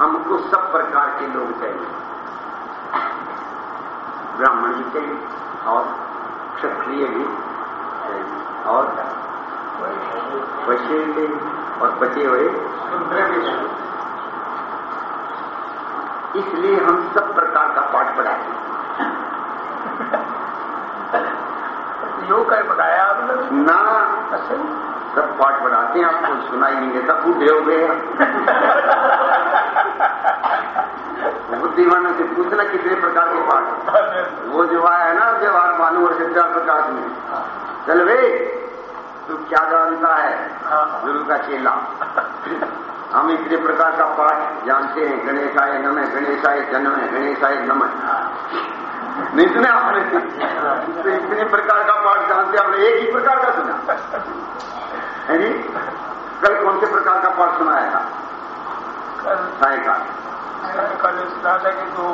हमको सब प्रकार के लोग चाहिए। ब्राह्मण भी चाहिए और क्षत्रिय भी चाहिए और वैश्य भी चाहिए और बचे हुए इसलिए हम सब प्रकार का पाठ पढ़ाते हैं योग का बताया आपने? ना। अच्छा। सब पाठ बढ़ाते हैं आपको सुनाई नहीं देता बूढ़े हो गए हैं। बुद्धिमानों से पूछना कितने प्रकार के पाठ वो जो आया है ना जवाहर मालूम और सिद्धार्थ प्रकाश में। चल वे तू क्या जानता है? गुरु का चेला। हम इतने प्रकार का पाठ जानते हैं। गणेशाय नमः गणेशाय जन्म है गणेशाय नमः। नहीं सुने आपने? तो इतने प्रकार का पाठ जानते हैं आपने एक ही प्रकार का सुना। है जी कल कौन से प्रकार का पाठ सुनाया था? कल। सायकाल। कल था कि तो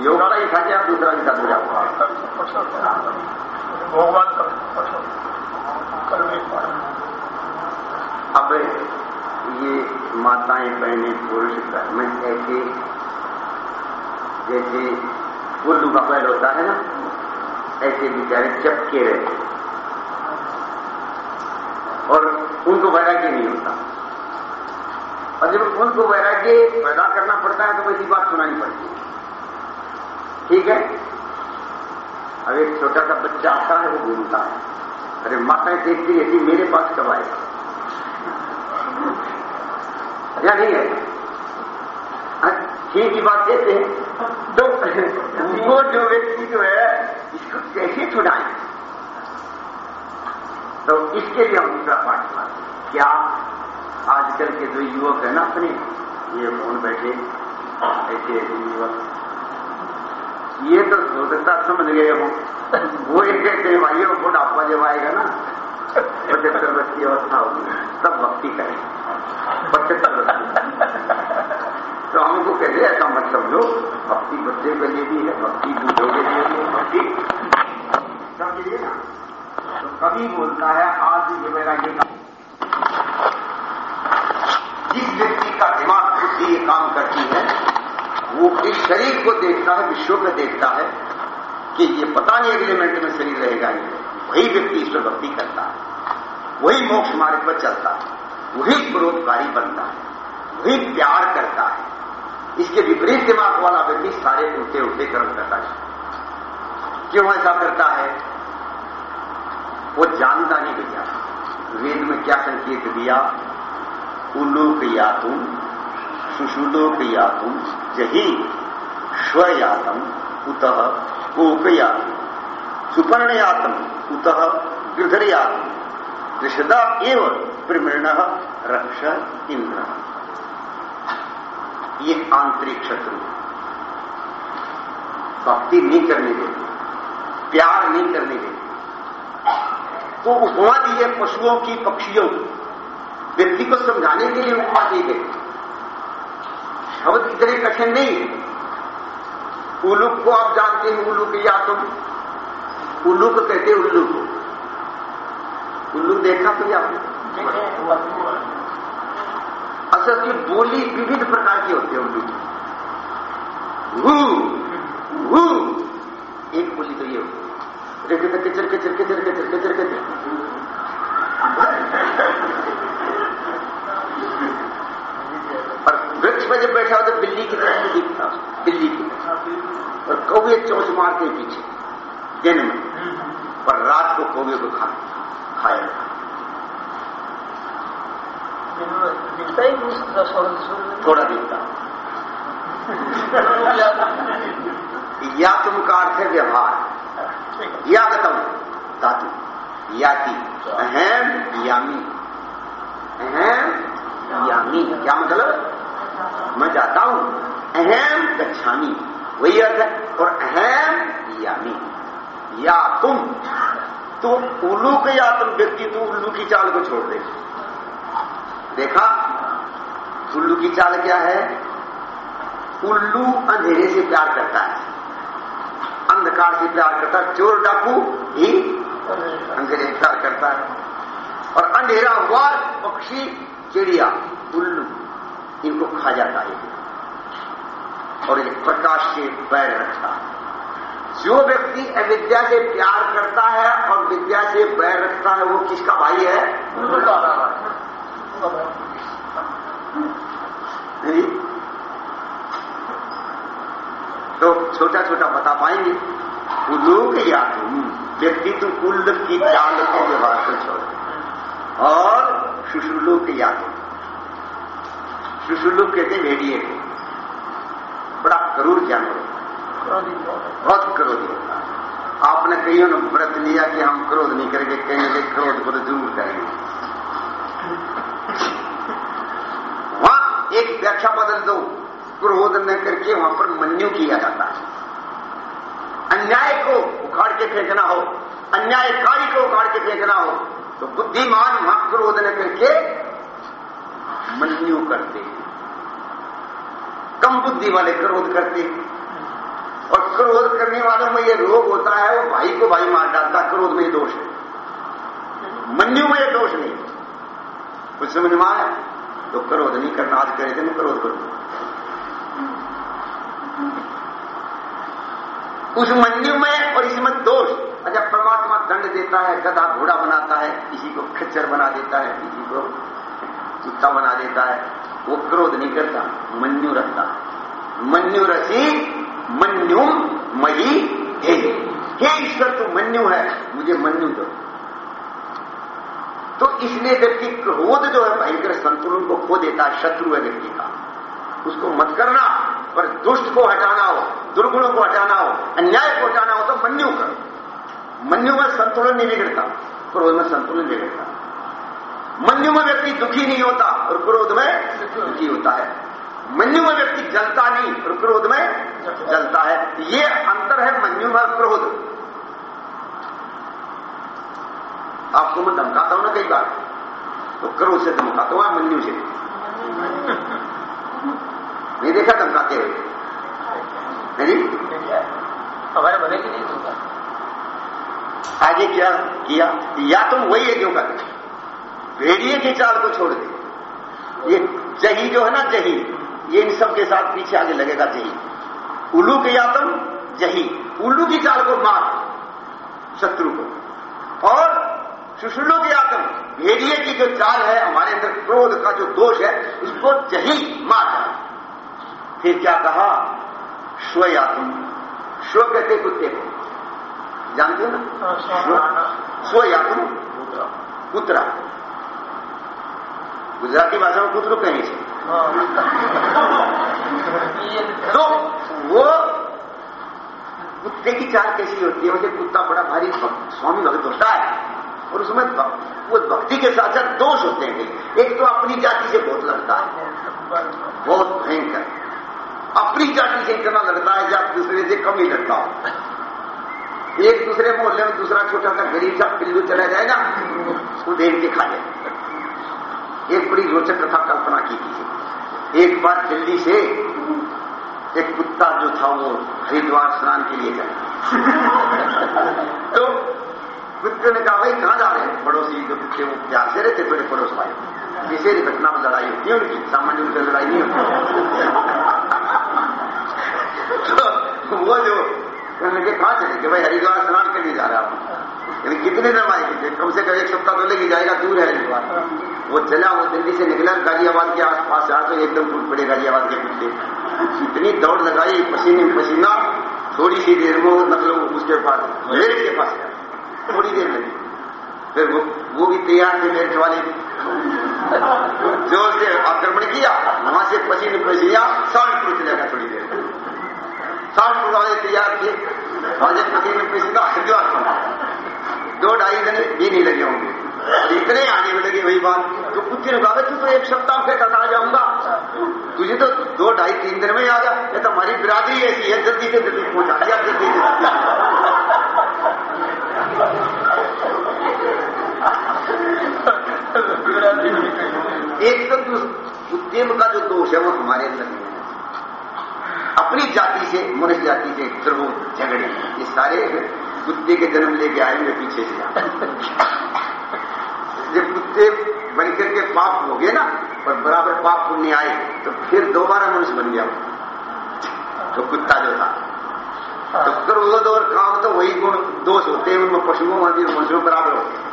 योग का ही क्या दूसरा भी था दूसरा कल भगवान कल में अब ये माताएँ बहने पुरुष घर में ऐसे जैसे उल्लू का बैल होता है ना ऐसे बेचारे चपके रहते और उनको वैराग्य नहीं होता जब उनको वैराग्य पैदा करना पड़ता है तो वैसी बात सुनानी पड़ती है। ठीक है? अब एक छोटा सा बच्चा आता है वो घूमता है अरे माताएँ देखती रहती मेरे पास कब आएगा या नहीं है? हाँ, ठीक की बात कहते हैं। तो वो जो व्यक्ति जो है इसको कैसे छुड़ाएँ? तो इसके लिए हम दूसरा पाठ क्या आजकल के जो युवक है ना अपने, ये फ़ोन बैठे? ऐसे ऐसे युवक। ये तो स्वतंत्रता समझ गए हो। वो एक कहते हैं वो बुढ़ापा जब आएगा ना। पचहत्तर वर्ष की अवस्था होगी। तब भक्ति करें। पचहत्तर वर्ष तो हमको कहते ऐसा मत समझो। भक्ति बच्चे के लिए भी है, भक्ति बूढ़ों के लिए भी है। भक्ति सबके लिए ना। तो कभी बोलता है, आज ये मेरा ये इस शरीर को देखता है, विश्व को देखता है कि ये पता नहीं अगले मिनट में शरीर रहेगा ही वही व्यक्ति ईश्वर भक्ति करता है। वही मोक्ष मार्ग पर चलता है। वही परोपकारी बनता है। वही प्यार करता है। इसके विपरीत दिमाग वाला व्यक्ति सारे उल्टे उल्टे कर्म करता है। क्यों ऐसा करता है? वो जानता नहीं भैया। वेद में क्या संकेत दिया? उलोक या तुम सुशुलोक या तुम जही स्वयातम उतः कोकयातम सुपर्णयातम उतः गृधरयातम ऋषदा एव प्रमृण रक्ष इंद्र ये आंतरिक शत्रु। भक्ति नहीं करने देते प्यार नहीं करने देते तो उपमा दी है पशुओं की पक्षियों व्यक्ति को समझाने के लिए उपमा दी गई शब्द इतने कठिन नहीं है। उल्लू को आप जानते हैं, उल्लू की या तुम उल्लू को कहते उल्लू को। उल्लू देखा तो आपने? असल की बोली विविध प्रकार की होती है उल्लू की। एक बोली तो ये होती है। कचर कचर कचर कचर कचर कचर कचर और पर जब बैठा हो तो बिल्ली की तरह से दिखता बिल्ली की तरह। और कौवे चौंच मारते पीछे दिन में। पर रात को कौवे को खा खाया। दिखता ही नहीं थोड़ा दिखता। या तुम का अर्थ है व्यवहार या गतम धातु। याति अहम यामी। अहम यामी क्या मतलब? मैं जाता हूँ। अहम गच्छामी। वही अर्थ है, और अहम यामी या तुम तो उल्लू के या तुम व्यक्ति तो उल्लू की चाल को छोड़ दे। देखा, उल्लू की चाल क्या है? उल्लू अंधेरे से प्यार करता है। अंधकार से प्यार करता है। चोर डाकू ही अंधेरे से प्यार करता है। और अंधेरा हुआ पक्षी चिड़िया, उल्लू। इनको खा जाता है। और एक प्रकाश से पैर रखता है। जो व्यक्ति अविद्या से प्यार करता है और विद्या से बैर रखता है, वो किसका भाई है? तो छोटा छोटा बता पाएँगे। उलोक या तुम? व्यक्ति तुम कुल की चाल को व्यवहार कर छोड़। और सुशुलोक या तुम? सुशुलोक कहते हैं भेड़िए। को बड़ा करूर जानवर। बहुत क्रोधी होता आपने कईयों ने, व्रत लिया कि हम क्रोध नहीं करेंगे, कहेंगे क्रोध को तो ज़रूर करेंगे। वहाँ एक व्याख्या बदल दो। क्रोध न करके वहाँ पर मन्यु किया जाता है। अन्याय को उखाड़ के फेंकना हो, अन्यायकारी को उखाड़ के फेंकना हो तो बुद्धिमान वहाँ क्रोध न करके मन्यु करते कम बुद्धि वाले क्रोध करते और क्रोध करने वालों में ये रोग होता है, वो भाई को भाई मार डालता क्रोध में दोष है। मन्यु में ये दोष नहीं। कुछ समझ में आया? तो क्रोध नहीं करना, आज करे थे मैं क्रोध करूँगा उस मन्यु में और इसमें दोष। अच्छा परमात्मा दंड देता है, गधा घोड़ा बनाता है, किसी को खच्चर बना देता है, किसी को कुत्ता बना देता है। वो क्रोध नहीं करता, मन्यु रखता। मन्यु रसी मन्युम मही हे। हे ईश्वर तो मन्यु है, मुझे मन्यु दो। तो इसलिए व्यक्ति क्रोध जो है, भयंकर संतुलन को खो देता शत्रु है व्यक्ति का। उसको मत करना, पर दुष्ट को हटाना हो, दुर्गुणों को हटाना हो, अन्याय को हटाना हो तो मन्यु करो। मन्यु में संतुलन नहीं बिगड़ता, क्रोध में संतुलन बिगड़ता। मन्यु में व्यक्ति दुखी नहीं होता और क्रोध में दुखी होता है। मन्यु में व्यक्ति जलता नहीं और क्रोध में जलता है। ये अंतर है मन्यु में क्रोध। आपको मैं धमकाता हूँ ना कई बार? तो क्रोध से धमकाता हूँ मन्यु से। नहीं देखा धमकाते हुए? नहीं? हमारे भले की नहीं आगे क्या किया? या तुम वही है जो कर भेड़िए की चाल को छोड़ दे। ये जही जो है ना जही ये इन सब के साथ पीछे आगे लगेगा जही। उल्लू के यातम जही। उल्लू की चाल को मार शत्रु को। और सुशुल्लू के आतम भेड़िए की जो चाल है हमारे अंदर क्रोध का जो दोष है उसको जही मार फिर क्या कहा? स्वयातम स्व कहते कुत्ते को। जानते हो ना? स्वयातम कुतरा। गुजराती भाषा में कुतरू कहें છે तो वो कुत्ते की चाल कैसी होती है मुझे कुत्ता बड़ा भारी स्वामी भक्त होता है और उसमें वो भक्ति के साथ साथ दोष होते हैं एक तो अपनी जाति से बहुत लगता है बहुत भयंकर अपनी जाति से इतना लगता है जब दूसरे से कम ही लगता हो एक दूसरे मोहल्ले में दूसरा छोटा सा गरीब सा पिल्लू चला जाएगा उसको देख के खा जाए एक बड़ी रोचक कथा कल्पना की थी। एक बार दिल्ली से एक कुत्ता जो था वो हरिद्वार स्नान के लिए गया। तो कुत्ते ने कहा, भाई, कहाँ जा रहे हैं? पड़ोसी जो कुत्ते वो प्यार से रहते थोड़े पड़ोस भाई किसी घटना में लड़ाई होती है उनकी। सामान्य रूप से लड़ाई नहीं होती। तो वो जो के कहाँ चले कि, भाई, हरिद्वार स्नान के लिए जा रहा हूँ। कितने दिन आए कम से कम एक सप्ताह तो लेके जाएगा, दूर है हरिद्वार। वो चला, वो दिल्ली से निकला, गाजियाबाद के आसपास से तो एकदम टूट पड़े गाजियाबाद के पीछे। इतनी दौड़ लगाई, पसीने, पसीना थोड़ी सी देर में मतलब उसके पास, मेरे के पास थोड़ी देर लगी। फिर वो वो भी तैयार थे मेरे वाले ज़ोर से आक्रमण किया, वहाँ से पसीने, पसीना साठ पुरुष लगा थोड़ी देर साठ पुरुष वाले तैयार थे। और जब पसीने, पसीना, हरिद्वार दो ढाई दिन भी नहीं लगे होंगे। इतने आने में लगे वही बात तो कुत्ते ने कहा तू तो एक सप्ताह के तक आ जाऊँगा। तुझे तो दो ढाई तीन दिन में आ जा ये तो हमारी बिरादरी ऐसी है जल्दी से जल्दी पहुँचा दिया जल्दी से एक तो कुत्ते का जो दोष है, वो हमारे अंदर है अपनी जाति से, मनुष्य जाति से द्रोह झगड़े, ये सारे कुत्ते के जन्म लेके आएँगे पीछे से। कुत्ते बनकर के पाप हो गए ना और बराबर पाप पुण्य आए तो फिर दोबारा मनुष्य बन गया तो कुत्ता जो था। तो क्रोध और काम तो वही गुण दोष होते हैं उनमें पशुओं में भी मनुष्यों बराबर होते हैं।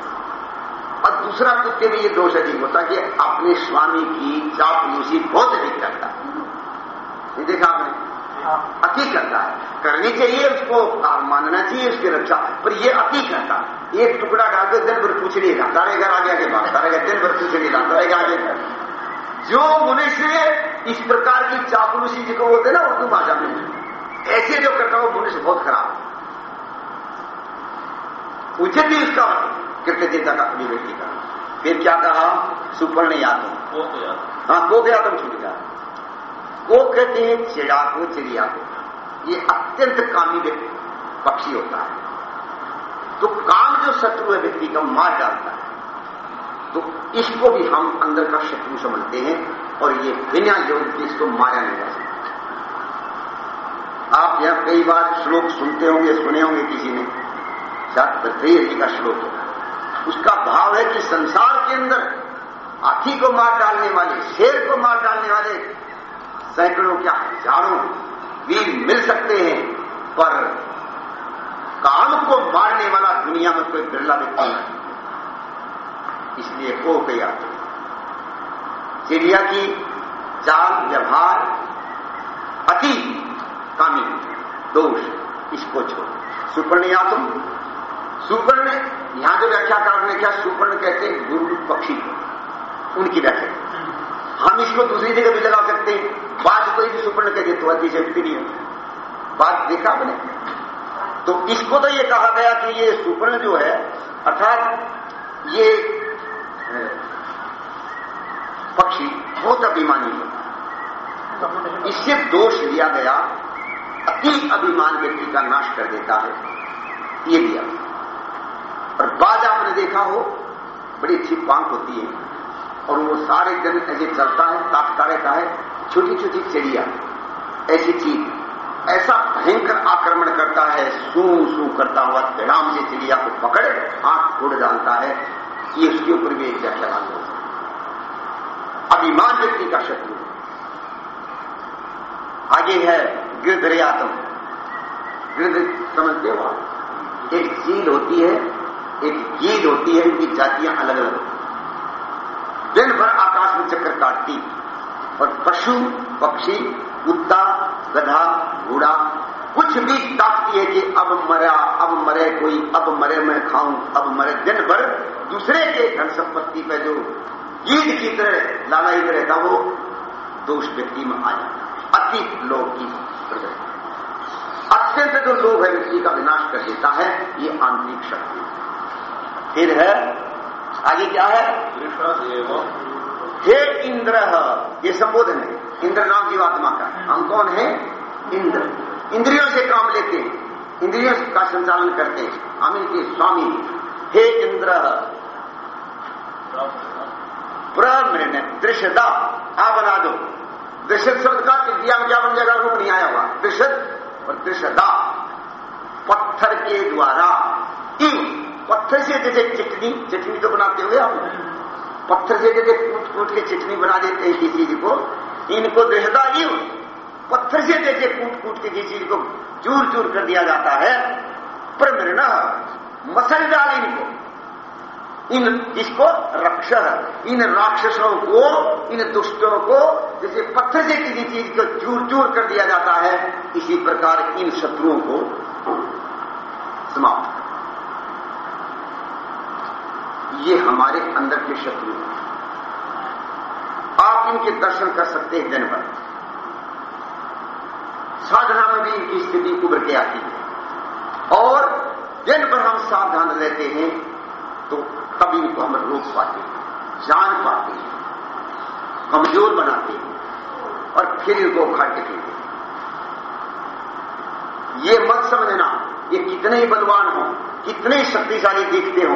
और दूसरा कुत्ते में ये दोष अधिक होता कि अपने स्वामी की चापलूसी बहुत अधिक करता ये देखा आपने? अति करता है करनी चाहिए उसको मानना चाहिए उसकी रक्षा। पर ये अति करता है एक टुकड़ा डाल दो दिन भर पूछ नहीं रहा सारे घर आगे आगे बात घर दिन भर पूछ नहीं रहा सारे आगे घर जो मनुष्य इस प्रकार की चापलूसी जिसको बोलते ना उर्दू भाषा में ऐसे जो करता वो मनुष्य बहुत खराब उचित ही उसका कृतज्ञता का अभिव्यक्ति का। फिर क्या कहा? सुपर्ण यादव हाँ को गया तुम छूट गया। वो कहते हैं चिड़ा को चिड़िया को। ये अत्यंत कामी व्यक्ति, पक्षी होता है। तो काम जो शत्रु है व्यक्ति का मार डालता है। तो इसको भी हम अंदर का शत्रु समझते हैं और ये बिना योग के इसको मारा नहीं जा सकता। आप यहाँ कई बार श्लोक सुनते होंगे, सुने होंगे किसी ने। शायद जी का श्लोक है उसका भाव है कि संसार के अंदर हाथी को मार डालने वाले, शेर को मार डालने वाले सैकड़ों क्या हज़ारों वीर मिल सकते हैं, पर काम को मारने वाला दुनिया में कोई बिरला व्यक्ति नहीं इसलिए को कया चिड़िया की चाल व्यवहार, अति कामी, दोष, इसको छोड़। सुपर्ण या तुम, सुपर्ण, यहाँ जो व्याख्याकार ने क्या सुपर्ण कहते गुरु पक्षी। उनकी व्याख्या। हम इसको दूसरी जगह भी लगा सकते हैं। बात कोई भी सुपर्ण कहते तो अतिशक्ति नहीं बात देखा आपने तो इसको तो ये कहा गया कि ये सुपर्ण जो है, अर्थात ये पक्षी बहुत अभिमानी है। इससे दोष लिया गया अति अभिमान व्यक्ति का नाश कर देता है। ये दिया और बाद आपने देखा हो, बड़ी अच्छी पांख होती है। और वो सारे दिन ऐसे चलता है, ताकता रहता है छोटी छोटी चिड़िया। ऐसी चीज़। ऐसा भयंकर आक्रमण करता है सू सू करता हुआ विराम से चिड़िया को पकड़, हाथ फोड़ डालता है ये उसके ऊपर भी एक व्याख्या लागू अभिमान व्यक्ति का शत्रु। आगे है गिरधरियातम। गिरध समझते हो एक चील होती है, एक गीद होती है, इनकी जातियाँ अलग अलग होती दिन भर आकाश में चक्कर काटती। और पशु, पक्षी, कुत्ता, गधा, घोड़ा, कुछ भी ताकती है कि अब मरा, अब मरे कोई, अब मरे मैं खाऊं, अब मरे। दिन भर दूसरे के धन संपत्ति पे जो ईद की तरह लालायित रहता वो दोष व्यक्ति में आ जाता अति लोग की अत्यंत जो लोभ है व्यक्ति का विनाश कर देता है, ये आंतरिक शक्ति। फिर है आगे क्या है? हे इंद्र, ये संबोधन है। इंद्र नाम जीवात्मा का हम कौन है? इंद्र। इंद्रियों से काम लेते हैं। इंद्रियों का संचालन करते हैं। हम इनके स्वामी हे। इंद्र, प्रमृण दृश्यता आ बना दो। दृश्य शब्द का दिया में क्या बन जाएगा? रूप नहीं आया हुआ। दृश्य और दृश्यता। पत्थर के द्वारा। पत्थर से जैसे चटनी चटनी तो बनाते हुए आप पत्थर से जैसे कूट कूट के चटनी बना देते हैं किसी चीज़ को, इनको दृढ़ता ही पत्थर से जैसे कूट कूट के किसी चीज़ को चूर चूर कर दिया जाता है। पर प्रमृण, मसल डाल इनको। इन इसको रक्ष, इन राक्षसों को, इन दुष्टों को जैसे पत्थर से किसी चीज़ को चूर चूर कर दिया जाता है, इसी प्रकार इन शत्रुओं को समाप्त। ये हमारे अंदर के शत्रु हैं। आप इनके दर्शन कर सकते हैं दिन भर साधना में भी इनकी स्थिति उभर के आती है। और दिन भर हम सावधान रहते हैं तो तभी इनको हम रोक पाते हैं, जान पाते हैं, कमज़ोर बनाते हैं, और फिर इनको उखाड़ के फेंकते ये मत समझना, ये कितने ही बलवान हो, कितने शक्तिशाली दिखते हो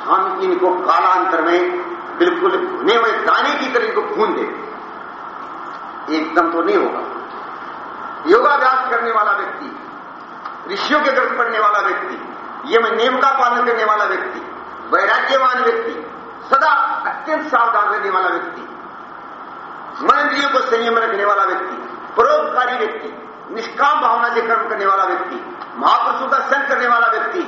हम इनको कालांतर में बिल्कुल भुने हुए दाने की तरह इनको भून देते एकदम तो नहीं होगा। योगाभ्यास करने वाला व्यक्ति, ऋषियों के गर्भ पढ़ने वाला व्यक्ति, यम नियम का पालन करने वाला व्यक्ति, वैराग्यवान व्यक्ति, सदा अत्यंत सावधान रहने वाला व्यक्ति मन को संयम रखने वाला व्यक्ति, परोपकारी व्यक्ति, निष्काम भावना से कर्म करने वाला व्यक्ति, महापुरुषों का संग करने वाला व्यक्ति,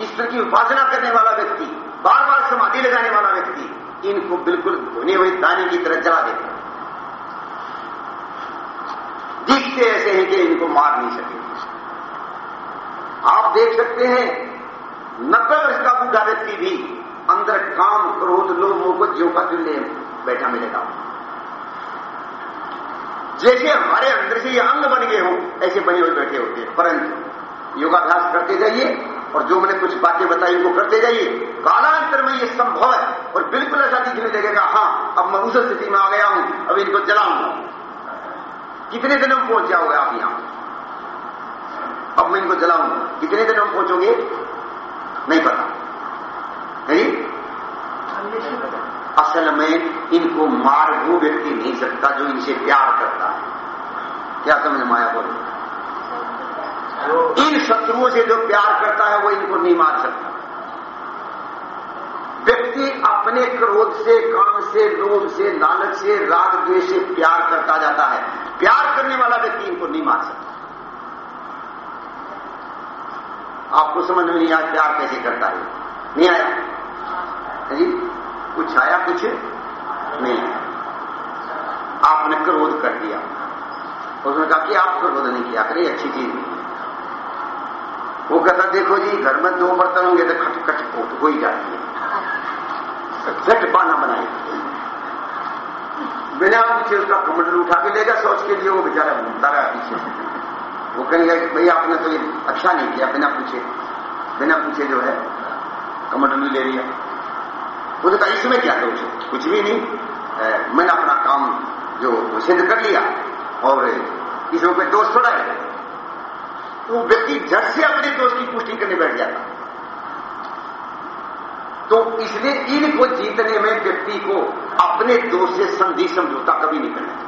ईश्वर की उपासना करने वाला व्यक्ति बार बार समाधि लगाने वाला व्यक्ति इनको बिल्कुल धोने हुए दाने की तरह जला देते दिखते ऐसे हैं कि इनको मार नहीं सके। आप देख सकते हैं नब्बे वर्ष का बूढ़ा व्यक्ति भी अंदर काम, क्रोध लोगों को ज्यो का ले बैठा मिलेगा। जैसे हमारे अंदर से ये अंग बन गए हो, ऐसे बने हुए बैठे होते हैं। परंतु योगाभ्यास करते जाइए और जो मैंने कुछ बातें बताई उनको करते जाइए। कालांतर में ये संभव है। और बिल्कुल ऐसा दिखने लगेगा हाँ अब मैं उस स्थिति में आ गया हूँ, अब इनको जलाऊँगा। कितने दिनों में पहुँच जाओगे आप यहाँ? अब मैं इनको जलाऊँगा। कितने दिनों में पहुंचोगे? नहीं पता। नहीं? असल में इनको मार वो व्यक्ति नहीं सकता जो इनसे प्यार करता है। क्या समझ माया बोलो? इन शत्रुओं से जो प्यार करता है, वो इनको नहीं मार सकता। व्यक्ति अपने क्रोध से, काम से, लोभ से, लालच से, राग द्वेष से प्यार करता जाता है। प्यार करने वाला व्यक्ति इनको नहीं मार सकता। आपको समझ में नहीं आया प्यार कैसे करता है? नहीं आया? जी? कुछ आया, कुछ? नहीं। आया आपने क्रोध कर दिया। उसने कहा कि आप क्रोध नहीं किया करिए, अच्छी चीज़। नहीं वो कहता, देखो जी, घर में दो बर्तन होंगे तो खट खट पोट हो ही जाती है। झट बाना बनाए बिना पीछे उसका कमंडल उठा के लेगा सोच के लिए वो बेचारा घूमता रहा पीछे। वो कहेंगे भाई आपने तो ये अच्छा नहीं किया, बिना पूछे। बिना पूछे जो है कमंडल ले लिया वो तो इसमें क्या दोष कुछ भी नहीं। मैंने अपना काम जो सिद्ध कर लिया और इसमें कोई दोष थोड़ा है? वो व्यक्ति झट से अपने दोष की पुष्टि करने बैठ जाता। तो इसलिए इनको जीतने में व्यक्ति को अपने दोष से संधि समझौता कभी नहीं करना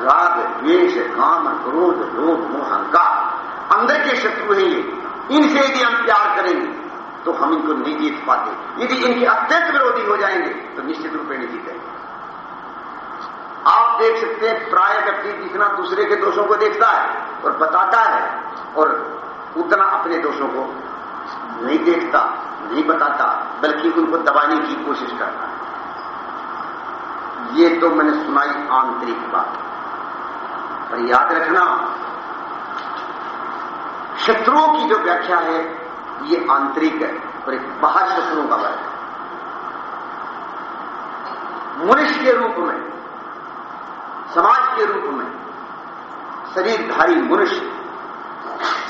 राग, द्वेष, काम, क्रोध, लोभ, मोह, अहंकार, अंदर के शत्रु हैं ये। इनसे यदि हम प्यार करेंगे तो हम इनको नहीं जीत पाते। यदि इनके अत्यंत विरोधी हो जाएँगे तो निश्चित रूप में नहीं जीतेंगे। आप देख सकते हैं, प्राय व्यक्ति जितना दूसरे के दोषों को देखता है और बताता है, और उतना अपने दोषों को नहीं देखता, नहीं बताता, बल्कि उनको दबाने की कोशिश करता है। ये तो मैंने सुनाई आंतरिक बात। पर याद रखना, शत्रुओं की जो व्याख्या है, ये आंतरिक है और एक बाहर शत्रुओं का वर्ग है। मनुष्य के रूप में समाज के रूप में, शरीरधारी मनुष्य,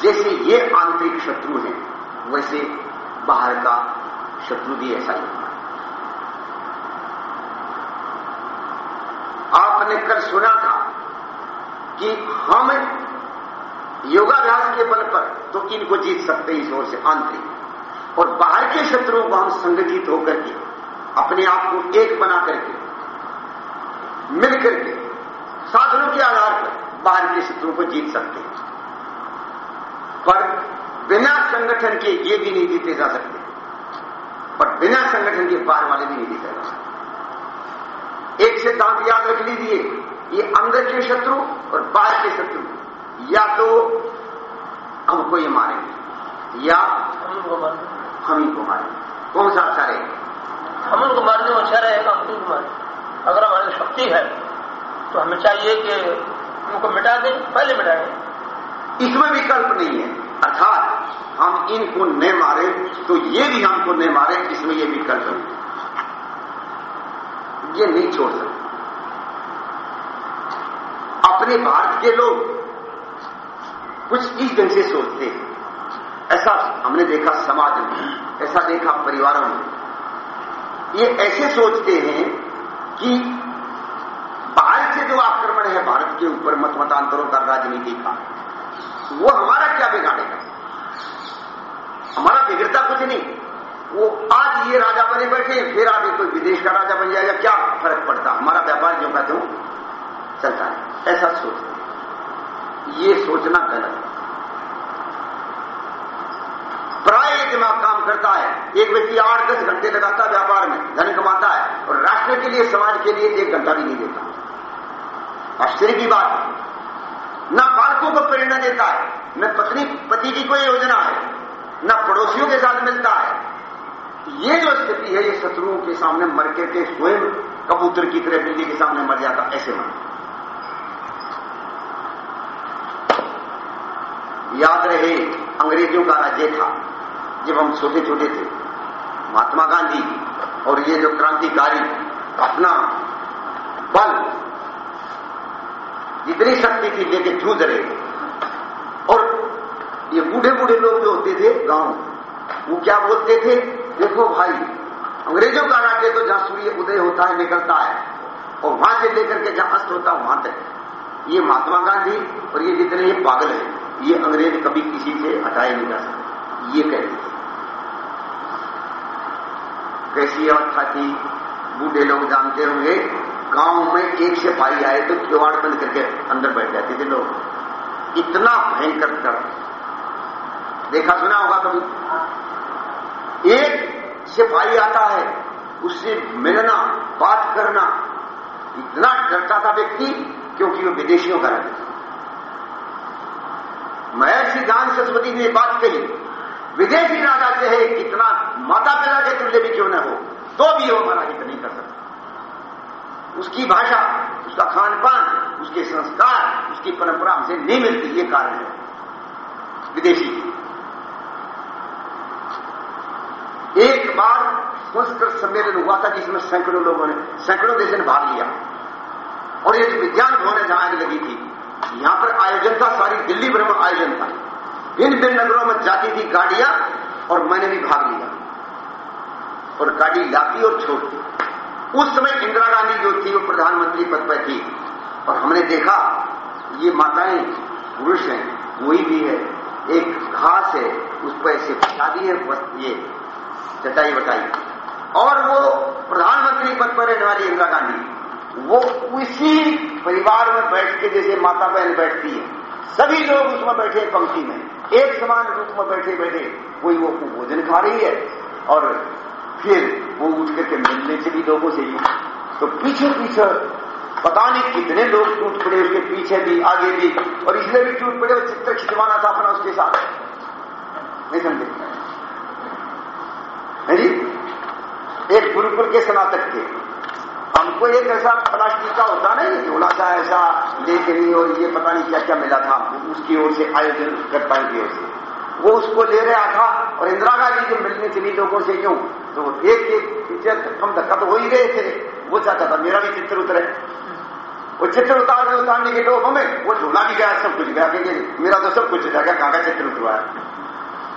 जैसे ये आंतरिक शत्रु हैं, वैसे बाहर का शत्रु भी ऐसा ही आपने कल सुना था कि हम योगाभ्यास के बल पर तो इनको जीत सकते हैं इस ओर से आंतरिक, और बाहर के शत्रुओं को हम संगठित होकर के, अपने आप को एक बना करके मिल करके साधनों के आधार पर बाहर के शत्रुओं को जीत सकते हैं। पर बिना संगठन के ये भी नहीं जीते जा सकते। पर बिना संगठन के बाहर वाले भी नहीं जीते जा सकते। एक सिद्धांत याद रख लीजिए, ये अंदर के शत्रु और बाहर के शत्रु, या तो हमको ये मारेंगे, या हम ही को मारेंगे। कौन सा अच्छा रहेगा? हम उनको मारने में अच्छा रहेगा, हम उनको अगर हमारी शक्ति है तो हमें चाहिए कि उनको मिटा दें, पहले मिटाएँ। इसमें विकल्प नहीं है। अर्थात हम इनको न मारे तो ये भी हमको न मारे, इसमें ये विकल्प नहीं ये नहीं छोड़ सकते। अपने भारत के लोग कुछ इस ढंग से सोचते हैं। ऐसा हमने देखा समाज में, ऐसा देखा परिवारों में। ये ऐसे सोचते हैं कि जो आक्रमण है भारत के ऊपर मत मतांतरों का राजनीति का, वो हमारा क्या बिगाड़ेगा? हमारा बिगड़ता कुछ नहीं। वो आज ये राजा बने बैठे फिर आगे कोई विदेश का राजा बन जाएगा, क्या फ़र्क पड़ता? हमारा व्यापार जो का जो चलता है। ऐसा सोचते ये सोचना गलत है। प्राय दिमाग काम करता है। एक व्यक्ति आठ दस घंटे लगाता है व्यापार में, धन कमाता है और राष्ट्र के लिए, समाज के लिए एक घंटा भी नहीं देता। आश्चर्य की बात है। न बालकों को प्रेरणा देता है, न पत्नी, पति की कोई योजना है, न पड़ोसियों के साथ मिलता है। ये जो स्थिति है, ये शत्रुओं के सामने मर के स्वयं कबूतर की तरह बिल्ली के सामने मर जाता, ऐसे मर याद रहे, अंग्रेज़ों का राज्य था, जब हम छोटे छोटे थे। महात्मा गांधी और ये जो क्रांतिकारी अपना बल जितनी शक्ति थी लेके जूझ रहे और ये बूढ़े बूढ़े लोग जो होते थे गाँव, वो क्या बोलते थे? देखो भाई, अंग्रेज़ों का राज्य तो जहाँ सूर्य उदय होता है, निकलता है, और वहाँ से लेकर के जहाँ अस्त होता है, वहाँ तक। ये महात्मा गांधी और ये जितने ये पागल है, ये अंग्रेज़ कभी किसी से हटाए नहीं जा सकते। ये कहते थे। कैसी अवस्था थी? बूढ़े लोग जानते होंगे गाँव में एक से आए तो किवाड़ बंद करके अंदर बैठ जाते थे लोग। इतना भयंकर डर। देखा सुना होगा कभी? एक सिपाही आता है, उससे मिलना, बात करना, इतना डरता था व्यक्ति क्योंकि वो विदेशियों का रहता महर्षि ज्ञान सरस्वती ने बात कही, विदेशी राजा चाहे कितना माता पिता के तुल्य भी क्यों न हो तो भी वो हमारा हित नहीं कर उसकी भाषा, उसका खान पान उसके संस्कार, उसकी परंपरा हमसे नहीं मिलती, ये कारण है। विदेशी। एक बार संस्कृत सम्मेलन हुआ था जिसमें सैकड़ों लोगों ने, सैकड़ों देशों ने भाग लिया। और ये विज्ञान भवन जहाँ आग लगी थी, यहाँ पर आयोजन था, सारी दिल्ली भर में आयोजन था। भिन्न भिन्न नगरों में जाती थी गाड़ियाँ और मैंने भी भाग लिया। और गाड़ी लाती और छोड़ती उस समय इंदिरा गांधी जो थी, वो प्रधानमंत्री पद पर थी। और हमने देखा, ये माताएँ पुरुष हैं कोई भी है। एक घास है, उस पर ऐसे बिछा दी है ये चटाई बटाई। और वो प्रधानमंत्री पद पर रहने वाली इंदिरा गांधी, वो उसी परिवार में बैठ के जैसे माता बहन बैठती है। सभी लोग उसमें बैठे पंक्ति में। एक समान रूप में बैठे बैठे कोई वो भोजन खा रही है, और फिर वो उठ करके मिलने भी लोगों से ही तो पीछे पीछे पता नहीं कितने लोग टूट पड़े, उसके पीछे भी, आगे भी, और इसलिए भी टूट पड़े वो चित्र खिंचवाना था अपना उसके साथ। नहीं समझे? जी? एक गुरुकुल के स्नातक थे हमको एक ऐसा प्लास्टिक का होता नहीं, झोला सा ऐसा लेके नहीं, और ये पता नहीं क्या क्या मिला था, उसकी ओर से आयोजन करता की ओर से वो उसको ले रहा था और इंदिरा गांधी के मिलने चली लोगों से क्यों? तो एक एक टीचर हम धक्का तो हो ही रहे थे। वो चाहता था मेरा भी चित्र उतरे। वो चित्र उतारने उतारने के लोग हमें वो झोला भी गया, सब कुछ गया क्योंकि मेरा तो सब कुछ जाएगा कहाँ का चित्र उतरवा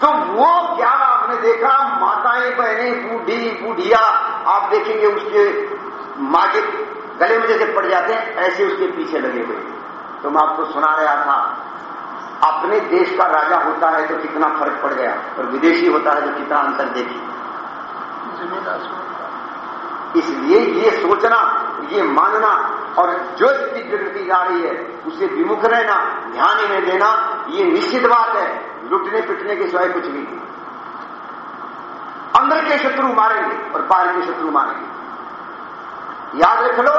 तो वो क्या आपने देखा? माताएँ बहने बूढ़ी, बूढ़िया, आप देखेंगे उसके माँ के गले में जैसे पड़ जाते हैं, ऐसे उसके पीछे लगे हुए। तो मैं आपको सुना रहा था, अपने देश का राजा होता है तो कितना फ़र्क पड़ गया, और विदेशी होता है तो कितना अंतर देखी इसलिए ये सोचना, ये मानना और जो स्थिति बिगड़ती जा रही है, उसे विमुख रहना, ध्यान ही नहीं देना, ये निश्चित बात है। लुटने पिटने के सिवाय कुछ नहीं। अंदर के शत्रु मारेंगे और बाहर के शत्रु मारेंगे। याद रख लो,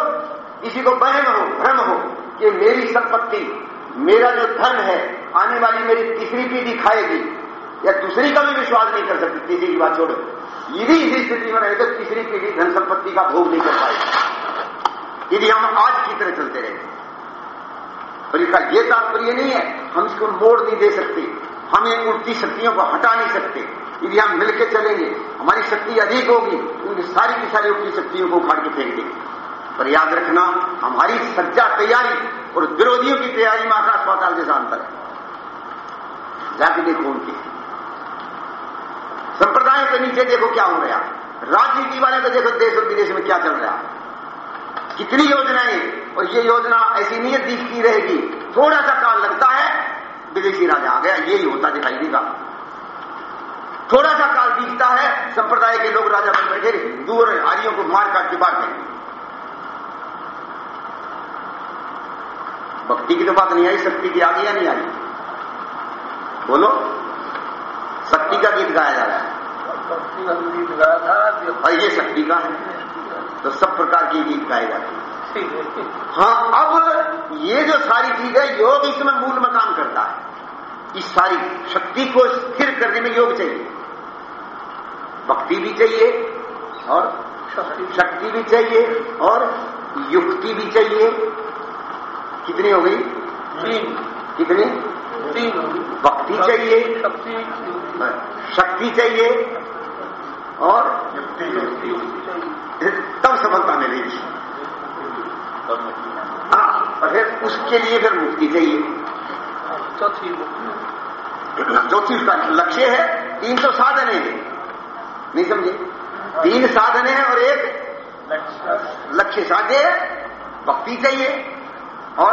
किसी को बहम हो, भ्रम हो कि मेरी संपत्ति, मेरा जो धन है, आने वाली मेरी तीसरी पीढ़ी खाएगी, या दूसरी का भी विश्वास नहीं कर सकती, तीसरी की बात छोड़ो। यदि इसी स्थिति में रहे तो तीसरी पीढ़ी धन संपत्ति का भोग नहीं कर पाएगी। यदि हम आज की तरह चलते रहे, और इसका यह तात्पर्य नहीं है, हम इसको मोड़ नहीं दे सकते, हम इन उल्टी शक्तियों को हटा नहीं सकते। यदि हम मिलकर चलेंगे, हमारी शक्ति अधिक होगी उनकी सारी की सारी उल्टी शक्तियों को उखाड़ के फेंक देंगे। पर याद रखना, हमारी सज्जा तैयारी और विरोधियों की तैयारी में आकाश पाताल जैसा अंतर है। जाके देखो उनकी संप्रदायों के नीचे देखो क्या हो रहा राजनीति वाले को देखो देश और विदेश में क्या चल रहा कितनी योजनाएँ और ये योजना ऐसी नियत दिखती रहेगी। थोड़ा सा काल लगता है, विदेशी राजा आ गया। यही होता दिखाई देगा। थोड़ा सा काल बीतता है, संप्रदाय के लोग राजा बन बैठे, हिंदू और आर्यों को मार काट के बांट देंगे। भक्ति की तो बात नहीं आई, शक्ति की आ गई या नहीं आई? बोलो। शक्ति का गीत गाया जा रहा है। गीत गाया था और ये शक्ति का है। तो सब प्रकार के गीत गाए जाते हैं। हाँ अब ये जो सारी चीज़ है योग इसमें मूल में काम करता है। इस सारी शक्ति को स्थिर करने में योग चाहिए। भक्ति भी चाहिए और शक्ति भी चाहिए और युक्ति भी चाहिए। कितनी हो गई? तीन। कितनी? तीन। भक्ति चाहिए। शक्ति। शक्ति चाहिए। और युक्ति तब सफलता मिलेगी हाँ और फिर उसके लिए फिर मुक्ति चाहिए। चौथी चौथी उसका लक्ष्य है तीन तो साधन है। नहीं समझे? तीन साधन है और एक लक्ष्य साध्य है भक्ति चाहिए और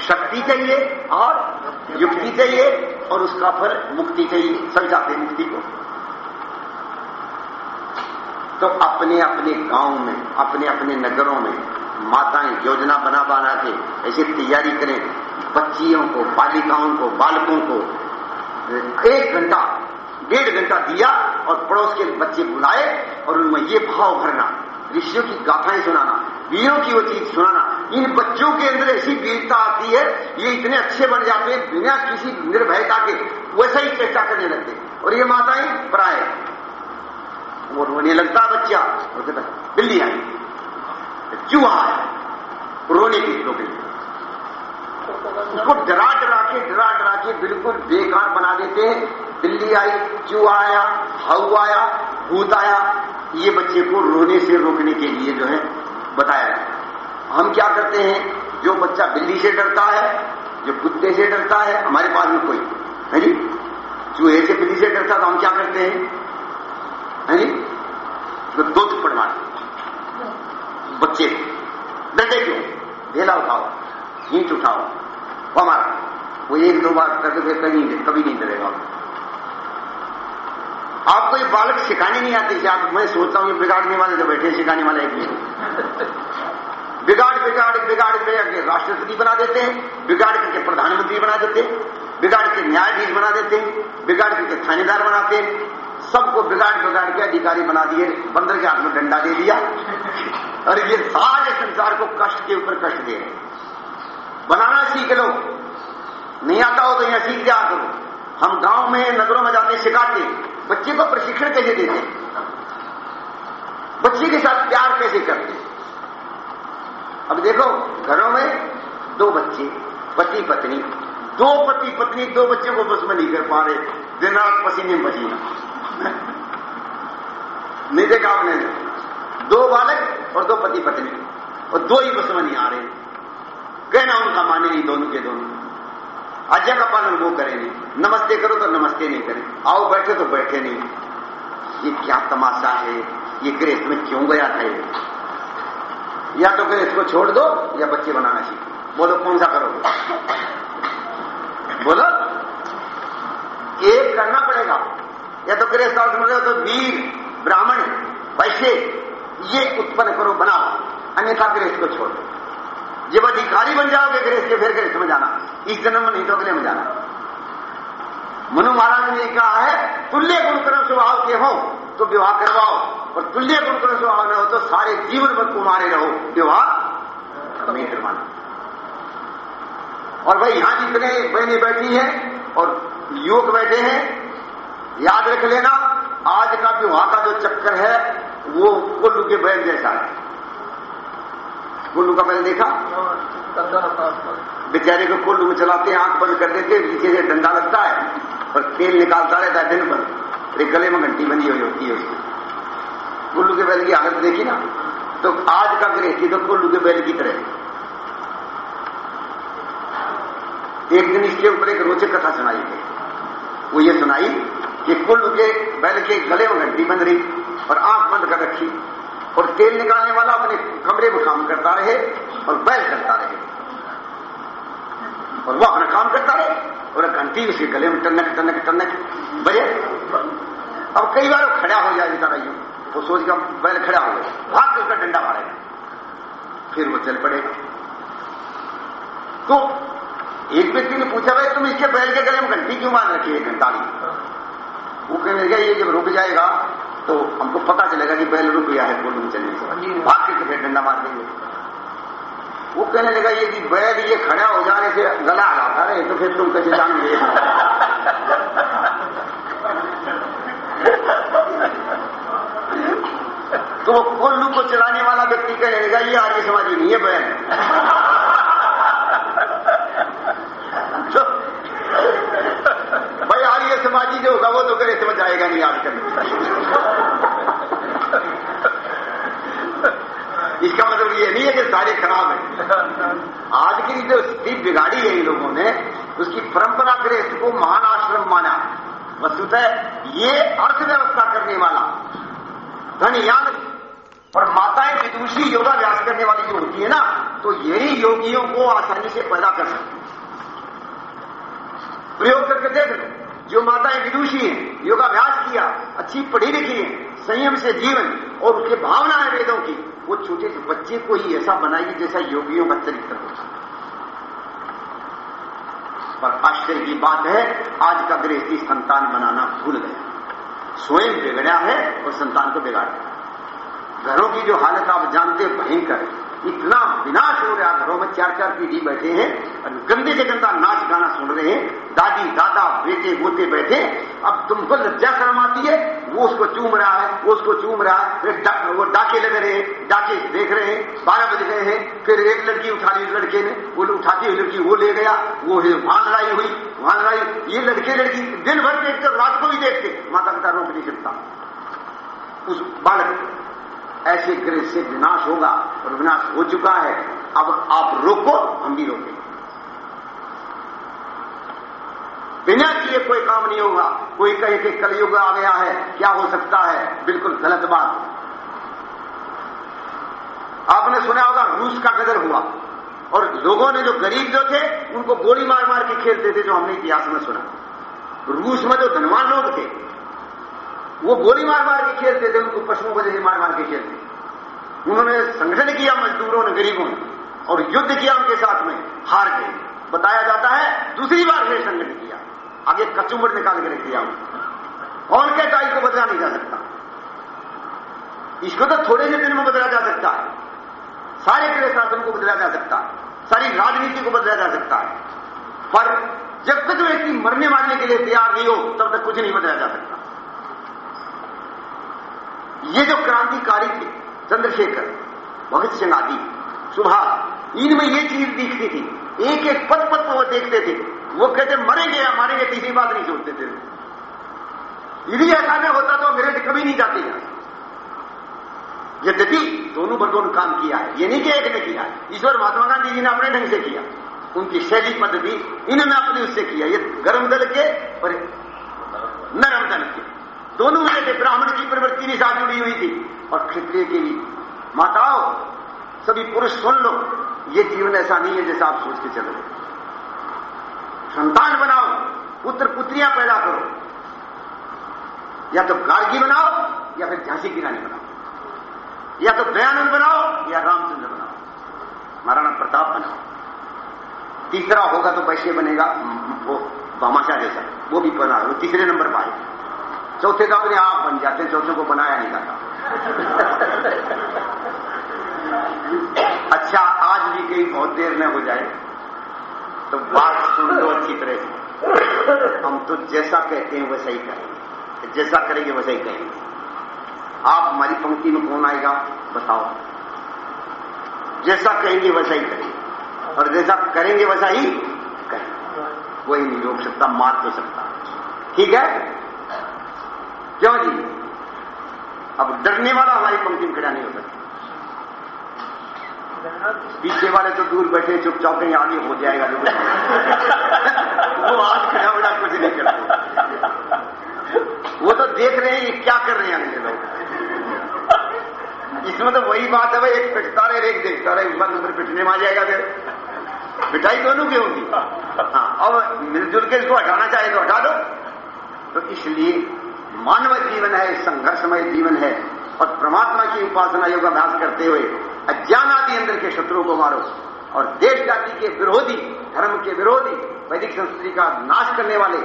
शक्ति चाहिए और युक्ति चाहिए और उसका फल मुक्ति चाहिए सब चाहते हैं मुक्ति को। तो अपने अपने गाँव में अपने अपने नगरों में माताएँ योजना बना बना के ऐसी तैयारी करें। बच्चियों को, बालिकाओं को, बालकों को एक घंटा, डेढ़ घंटा दिया और पड़ोस के बच्चे बुलाए और उनमें ये भाव भरना, ऋषियों की गाथाएँ सुनाना, वीरों की वो चीज़ सुनाना। इन बच्चों के अंदर ऐसी वीरता आती है, ये इतने अच्छे बन जाते हैं, बिना किसी निर्भयता के वैसा ही चेष्टा करने लगते और ये माताएँ पराए वो रोने लगता बच्चा। बिल्ली आई। चूहा है रोने की लोग उसको डरा डरा के, डरा डरा के बिल्कुल बेकार बना देते हैं। बिल्ली आई, चूहा आया हाउ आया, भूत आया। ये बच्चे को रोने से रोकने के लिए जो है बताया हम क्या करते हैं? जो बच्चा बिल्ली से डरता है, जो कुत्ते से डरता है, हमारे पास में कोई है। जी? चूहे से बिल्ली से डरता तो हम क्या करते हैं? है? जी तो दो थप्पड़ मारते बच्चे, डरते क्यों? ढेला उठाओ ईंट उठाओ वो हमारा वो एक दो बार करके फिर कहीं कभी नहीं डरेगा। आपको ये बालक सिखाने नहीं आती आप, मैं सोचता हूँ ये बिगाड़ने वाले तो बैठे सिखाने वाले एक बिगाड़ बिगाड़ बिगाड़ के राष्ट्रपति बना देते हैं, बिगाड़ करके प्रधानमंत्री बना देते हैं, बिगाड़ के न्यायाधीश बना देते हैं, बिगाड़ करके थानेदार बनाते हैं। सबको बिगाड़ बिगाड़ के अधिकारी बना दिए, बंदर के हाथ में डंडा दे दिया। और ये सारे संसार को कष्ट के ऊपर कष्ट दे रहे बनाना सीख लो नहीं आता हो तो यहाँ सीख जा करो। हम गाँव में नगरों में जाते सिखाते बच्चे को प्रशिक्षण कैसे देते बच्चे के साथ प्यार कैसे करते अब देखो, घरों में दो बच्चे, पति पत्नी। दो पति पत्नी दो बच्चों को बस में नहीं कर पा रहे। दिन रात पसीने पसीना। नहीं देखा आपने दो बालक और दो पति पत्नी और दो ही में आ रहे कहना उनका माने नहीं दोनों के दोनों। आज्ञा का पालन वो करें नहीं नमस्ते करो तो नमस्ते नहीं करें। आओ बैठे तो बैठे नहीं। ये क्या तमाशा है? ये ग्रेस में क्यों गया था ये? या तो ग्रेस को छोड़ दो या बच्चे बनाना सीखो। बोलो, कौन सा करोगे? बोलो एक करना पड़ेगा या तो ग्रेस का समझ तो वीर, ब्राह्मण वैसे ये उत्पन्न करो, बनाओ। अन्यथा ग्रेस को छोड़ दो। जब अधिकारी बन जाओगे ग्रेस के फिर ग्रेस में जाना। इस जन्म में नहीं तो अगले में जाना। मनु महाराज ने कहा है, तुल्य गुणक्रम स्वभाव के हो तो विवाह करवाओ। और तुल्य गुणक्रम स्वभाव न हो तो सारे जीवन भर कुमारे रहो। विवाह नहीं करवाना। और भाई, यहाँ जितने बहने बैठी हैं, और युवक बैठे हैं याद रख लेना, आज का विवाह का जो चक्कर है, वो कुल्लू के बैल जैसा है। कुल्लू का बैल देखा? बेचारे को कुल्लू में चलाते हैं, आँख बंद कर देते पीछे से डंडा लगता है और तेल निकालता रहता है दिन भर। एक गले में घंटी बनी हुई होती है उसकी। कुल्लू के बैल की हालत देखी ना तो आज का गृहस्थी तो कुल्लू के बैल की तरह एक दिन इसके ऊपर एक रोचक कथा सुनाई गई वो ये सुनाई कि कुल्लू के बैल के गले में घंटी बंद रही और आँख बंद कर रखी और तेल निकालने वाला अपने कमरे में काम करता रहे और बैल करता रहे। और वो अपना काम करता रहे और घंटी उसके गले में टनक टनक टनक। बजे अब कई बार वो खड़ा हो जाए बेचारा यूँ तो सोच का बैल खड़ा हो गया। भाग के उसका डंडा मारेगा फिर वो चल पड़ेगा तो एक व्यक्ति ने पूछा, भाई तुम इसके बैल के गले में घंटी क्यों मार रखी है घंटाली? वो कहने लगा ये जब रुक जाएगा तो हमको पता चलेगा कि बैल रुक गया है गोलू चलने से भाग के फिर डंडा मार देंगे। वो कहने लगा ये कि बैल ये खड़ा हो जाने से गला हलाता रहे तो फिर तुम कैसे जान तो वो कोल्लू को चलाने वाला व्यक्ति कहने लगा ये आर्य समाजी नहीं है बैल तो भाई आर्य समाजी जो होगा, वो तो करे समझ आएगा नहीं आजकल इसका मतलब ये नहीं है कि सारे खराब हैं। आज की जो स्थिति बिगाड़ी है इन लोगों ने, उसकी परंपरा गृहस्थ को महान आश्रम माना। वस्तुतः ये अर्थव्यवस्था करने वाला, धनयान और माताएँ विदुषी योगाभ्यास करने वाली जो होती है ना तो यही योगियों को आसानी से पैदा कर सकती प्रयोग करके देख लो। जो माताएँ विदुषी हैं, योगाभ्यास किया, अच्छी पढ़ी लिखी है, संयम से जीवन और उसके भावना है वेदों की, वो छोटे से बच्चे को ही ऐसा बनाएगी जैसा योगियों का चरित्र होता पर आश्चर्य की बात है, आज का गृहस्थी संतान बनाना भूल गया। स्वयं बिगड़ा है और संतान को बिगाड़ घरों की जो हालत आप जानते हो, भयंकर है। इतना विनाश हो रहा घरों में चार चार पीढ़ी बैठे हैं और गंदे से गंदा नाच गाना सुन रहे हैं दादी दादा बेटे बोते बैठे अब तुमको लज्जा शर्म आती है वो उसको चूम रहा है वो उसको चूम रहा है फिर डा, वो डाके लग रहे हैं डाके देख रहे हैं बारह बज गए हैं फिर एक लड़की उठा ली लड़के ने वो उठाती हुई लड़की वो ले गया वो वहाँ लड़ाई हुई वहाँ लड़ाई ये लड़के लड़की दिन भर देखते रात को भी देखते माता पिता रोक नहीं सकता। उस बालक ऐसे गृह से विनाश होगा और विनाश हो चुका है। अब आप रोको, हम भी रोकेंगे बिना किए कोई काम नहीं होगा। कोई कहे कि कलयुग आ गया है, क्या हो सकता है? बिल्कुल गलत बात। आपने सुना होगा, रूस का गदर हुआ। और लोगों ने जो गरीब जो थे, उनको गोली मार मार के खेलते थे, जो हमने इतिहास में सुना। रूस में जो धनवान लोग थे वो गोली मार मार के खेलते थे, उनको पशुओं को जैसे मार मार के खेलते। उन्होंने संगठन किया मजदूरों ने, गरीबों ने, और युद्ध किया उनके साथ में, हार गए। बताया जाता है, दूसरी बार फिर संगठन किया। आगे कचुमर निकाल के रख दिया कौन कहता इसको बदला नहीं जा सकता? इसको तो थोड़े से दिन में बदला जा सकता है। सारे गृह शासन को बदला जा सकता है। सारी राजनीति को बदला जा सकता है। पर जब तक व्यक्ति मरने मारने के लिए तैयार नहीं हो, तब तक कुछ नहीं बदला जा सकता। ये जो क्रांतिकारी थे, चंद्रशेखर, भगत सिंह आदि, सुभाष, इनमें ये चीज़ दिखती थी। एक एक पद पद को वो देखते थे। वो कहते मरेंगे या मारेंगे तीसरी बात नहीं सोचते थे। यदि ऐसा नहीं होता तो अंग्रेज़ कभी नहीं जाते यहाँ। यद्यपि दोनों वर्गों ने काम किया है। ये नहीं कि एक ने किया ईश्वर महात्मा गांधी जी ने अपने ढंग से किया। उनकी शैली पद्धति इन्होंने अपने उससे किया। ये गर्म दल के और नरम दल के। दोनों में थे ब्राह्मण की प्रवृत्ति भी साथ जुड़ी हुई थी। और क्षत्रिय की भी माताओं, सभी पुरुष सुन लो, ये जीवन ऐसा नहीं है जैसा आप सोच के चलो। संतान बनाओ, पुत्र पुत्रियाँ पैदा करो। या तो गार्गी बनाओ, या फिर झांसी की रानी बनाओ। या तो दयानंद बनाओ, या रामचंद्र बनाओ। महाराणा प्रताप बनाओ। तीसरा होगा तो वैश्य बनेगा, वो भामाशाह जैसा, वो भी बना वो तीसरे नंबर पर आएगा। चौथे का अपने आप बन जाते, चौथे को बनाया नहीं जाता। अच्छा आज भी कहीं बहुत देर में हो जाए तो बात सुन लो अच्छी तरह से। हम तो जैसा कहते हैं, वैसा ही करेंगे। जैसा करेंगे, वैसा ही कहेंगे आप हमारी पंक्ति में कौन आएगा, बताओ। जैसा कहेंगे, वैसा ही करेंगे। और जैसा करेंगे, वैसा ही करेंगे। वही नहीं, रोक सकता, मार तो सकता। ठीक है? क्यों जी? अब डरने वाला हमारी पंक्ति में खड़ा नहीं हो सकता। पीछे वाले तो दूर बैठे, चुपचाप कहीं आगे हो जाएगा जो वो आज खड़ा बड़ा कुछ नहीं करते। वो तो देख रहे हैं क्या कर रहे हैं अगले लोग। इसमें तो वही बात है भाई, एक पिटता रहे एक देखता रहे उसका नंबर पिटने में आ जाएगा फिर। पिटाई दोनों की होगी। हाँ और मिलजुल के इसको हटाना चाहे तो हटा दो। तो इसलिए मानव जीवन है, संघर्षमय जीवन है। और परमात्मा की उपासना योगाभ्यास करते हुए अज्ञान आदि अंदर के शत्रुओं को मारो और देश जाति के विरोधी, धर्म के विरोधी, वैदिक संस्कृति का नाश करने वाले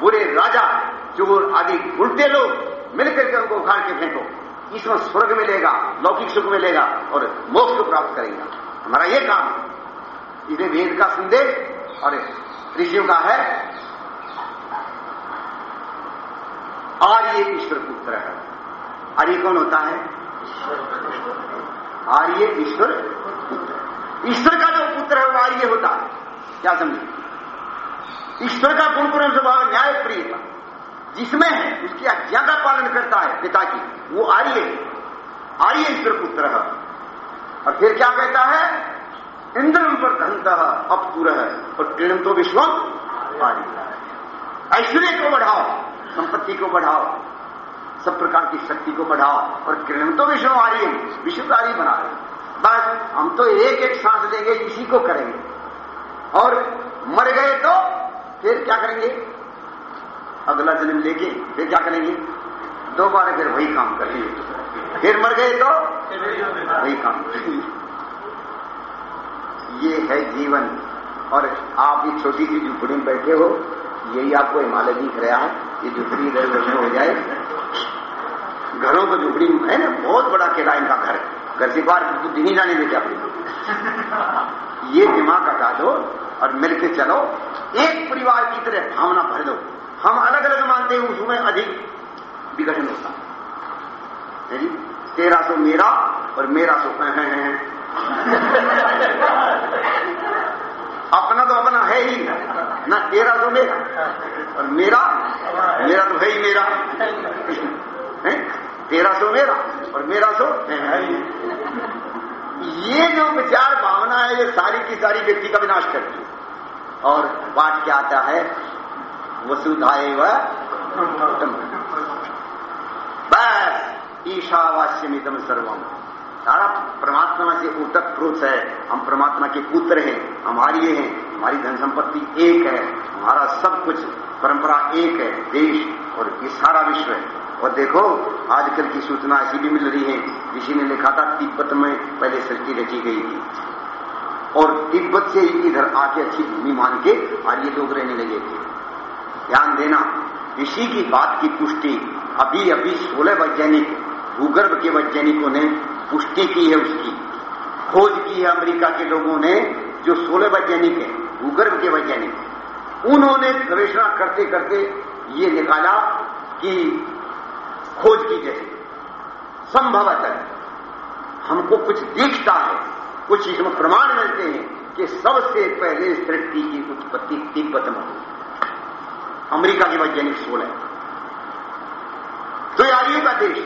बुरे राजा, चोर आदि उल्टे लोग मिलकर के उनको उखाड़ के फेंको। इसमें स्वर्ग मिलेगा, लौकिक सुख मिलेगा और मोक्ष को प्राप्त करेगा। हमारा ये काम इसे वेद का संदेश और ऋषियों का है आर्य ईश्वर पुत्र है। आर्य कौन होता है? आर्य ईश्वर ईश्वर का जो पुत्र है वो आर्य होता है। क्या समझे? ईश्वर का गुण पूर्ण स्वभाव न्याय प्रियता जिसमें है, उसकी आज्ञा का पालन करता है पिता की वो आर्य है। आर्य ईश्वर पुत्र है। और फिर क्या कहता है? इंद्रम पर धनत अपूर है। और तो विश्व आर्य ऐश्वर्य को बढ़ाओ। संपत्ति को बढ़ाओ, सब प्रकार की शक्ति को बढ़ाओ, और किरण तो विश्व है विश्वकारी बना रहे बस हम तो एक एक सांस लेंगे इसी को करेंगे। और मर गए तो फिर क्या करेंगे? अगला जन्म लेके फिर क्या करेंगे? दोबारा फिर वही काम करेंगे। फिर मर गए तो वही काम करेंगे। ये है जीवन। और आप एक छोटी सी झुपड़ी में बैठे हो, यही आपको हिमालय दिख रहा है। ये झुपड़ी इधर उधर हो जाए। घरों को झुपड़ी है ना बहुत बड़ा किराए का घर। घर से बाहर बुद्धि नहीं जाने देते अपनी ये दिमाग हटा दो और मिलकर चलो। एक परिवार की तरह भावना भर दो। हम अलग अलग मानते हैं उसमें अधिक विघटन होता। है जी? तेरा सो मेरा और मेरा सो है, है, है। तो अपना है ही। ना तेरा तो मेरा। और मेरा? मेरा तो है ही मेरा? तेरा तो मेरा, और मेरा तो है ये जो विचार भावना है, ये सारी की सारी व्यक्ति का विनाश करती है। और पाठ क्या आता है? वसुधाए व बस ईशावास्यमितम सर्वम। सारा परमात्मा से ऊतक प्रोत है। हम परमात्मा के पुत्र हैं हमारी हैं। हमारी धन संपत्ति एक है, हमारा सब कुछ, परंपरा एक है, देश और ये सारा विश्व है। और देखो, आजकल की सूचना ऐसी भी मिल रही है किसी ने लिखा था, तिब्बत में पहले सृष्टि रची गई थी। और तिब्बत से इधर आके अच्छी भूमि मान के आर्य लोग रहने लगे। थे ध्यान देना, ऋषि की बात की पुष्टि अभी अभी सोलह वैज्ञानिक, भूगर्भ के वैज्ञानिकों ने पुष्टि की है उसकी। खोज की है अमेरिका के लोगों ने, जो सोलह वैज्ञानिक है। भूगर्भ के वैज्ञानिक। उन्होंने गवेषणा करते करते ये निकाला कि खोज की जैसे। संभवतः हमको कुछ दिखता है, कुछ इसमें प्रमाण मिलते हैं कि सबसे पहले सृष्टि की उत्पत्ति तिब्बत में हुई। अमेरिका के वैज्ञानिक सोलह। तो ये आर्यों का देश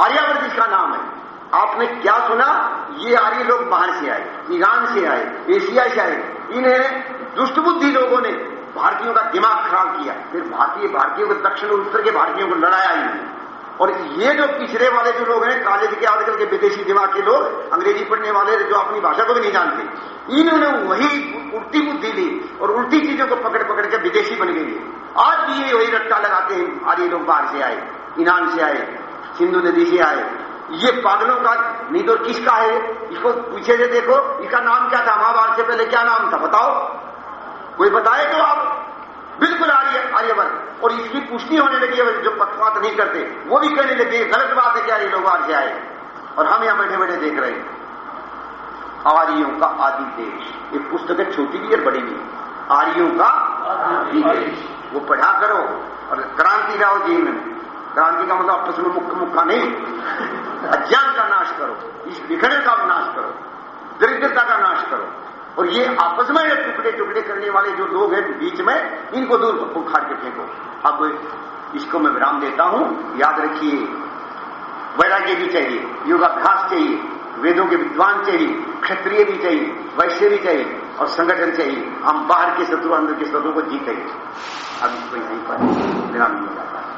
आर्यावर्त जिसका नाम है आपने क्या सुना? ये आर्य लोग बाहर से आए, ईरान से आए, एशिया से आए। इन्हें दुष्ट बुद्धि लोगों ने भारतीयों का दिमाग खराब किया। फिर भारतीय, भारतीयों को दक्षिण उत्तर के भारतीयों को लड़ाया इन्होंने और ये जो पिछड़े वाले जो लोग हैं कॉलेज के आजकल के, विदेशी दिमाग के लोग, अंग्रेज़ी पढ़ने वाले जो अपनी भाषा को भी नहीं जानते, इन्होंने वही उल्टी बुद्धि ली और उल्टी चीज़ों को पकड़ पकड़ के विदेशी बन गई। आज भी ये वही रट्टा लगाते हैं आर्य लोग बाहर से आए, ईरान से आए, सिंधु नदी से आए ये पागलों का नीदोर किसका है? इसको पूछे से देखो, इसका नाम क्या था? महाभारत से पहले क्या नाम था? बताओ। कोई बताए तो आप? बिल्कुल आर्य आर्यवर्त और इसकी पुष्टि होने लगी है, जो पक्षपात नहीं करते, वो भी कहने लगे, गलत बात है क्या ये लोग से आए। और हम यहाँ बैठे बैठे देख रहे हैं। आर्यों का आदि देश। ये पुस्तक छोटी भी और बड़ी भी। आर्यों का आदि देश। वो पढ़ा करो और क्रांति लाओ जीवन में। क्रांति का मतलब आपस में मुक्का मुक्का नहीं। अज्ञान का नाश करो, इस विखड़े का नाश करो, दरिद्रता का नाश करो। और ये आपस में टुकड़े टुकड़े करने वाले जो लोग हैं बीच में, इनको दूर उखाड़ के फेंको। अब इसको मैं विराम देता हूँ। याद रखिए, वैराग्य भी चाहिए, योगाभ्यास चाहिए, वेदों के विद्वान चाहिए, क्षत्रिय भी चाहिए, वैश्य भी चाहिए, और संगठन चाहिए। हम बाहर के शत्रु, अंदर के शत्रु को जीतेंगे अब इसको यहीं पर विराम दिया जाता है।